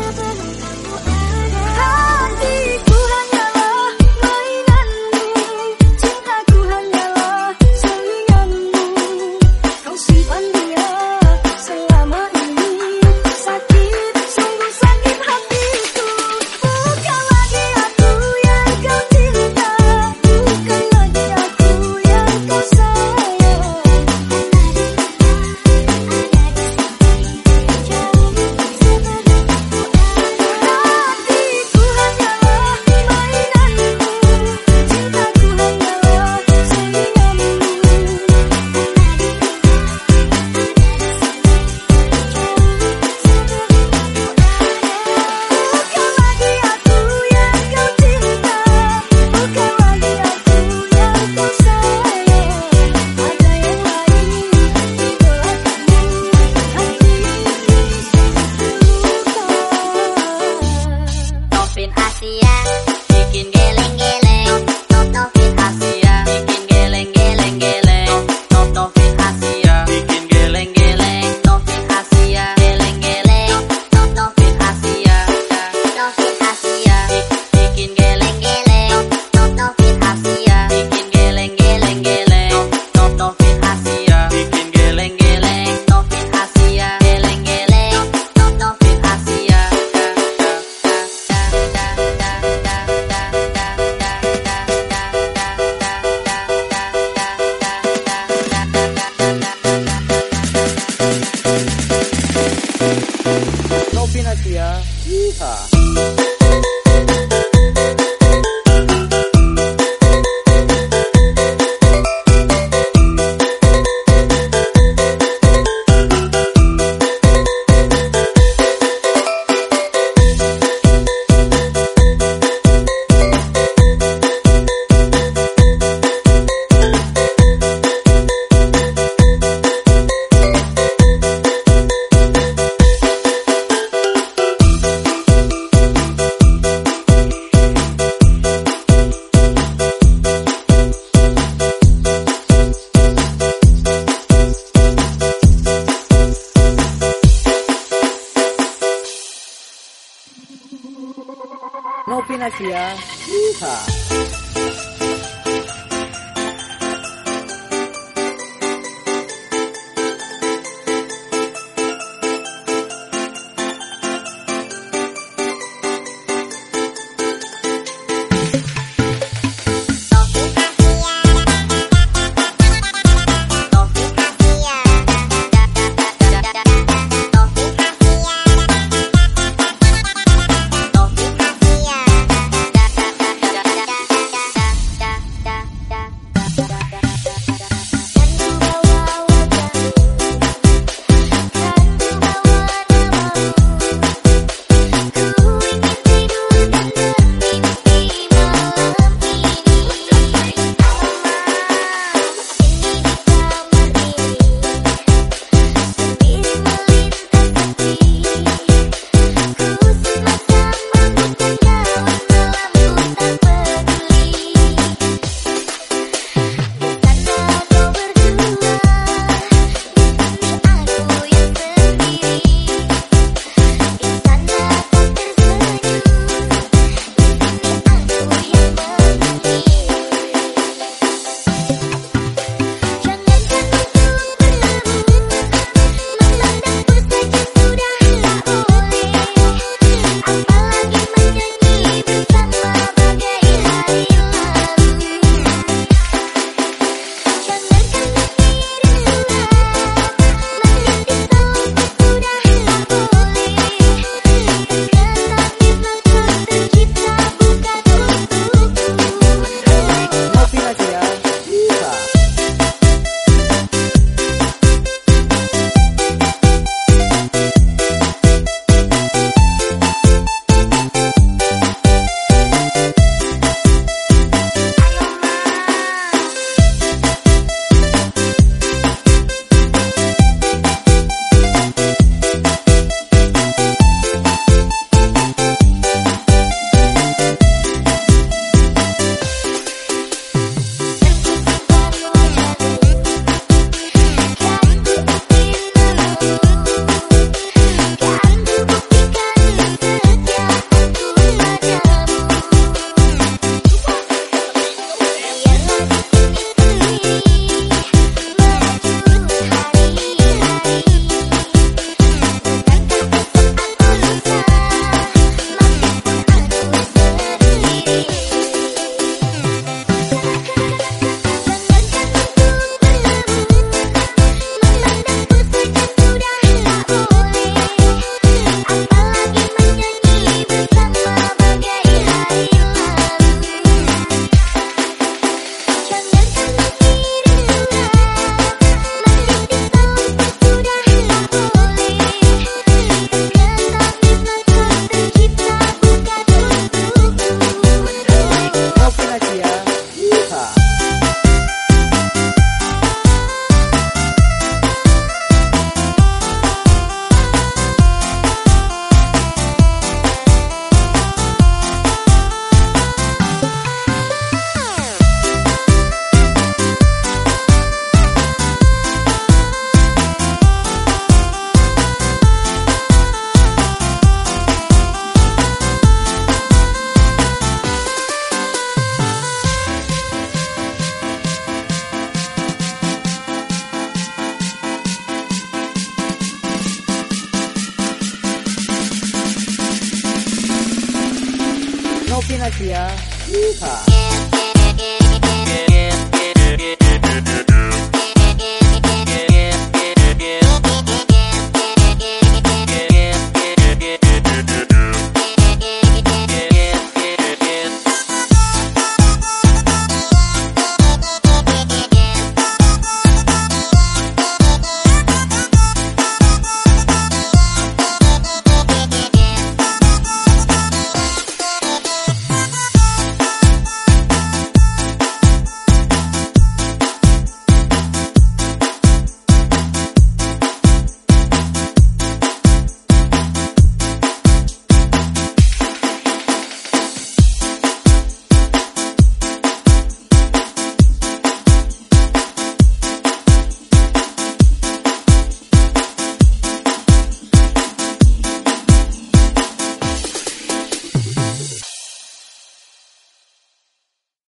never know. 诺比纳西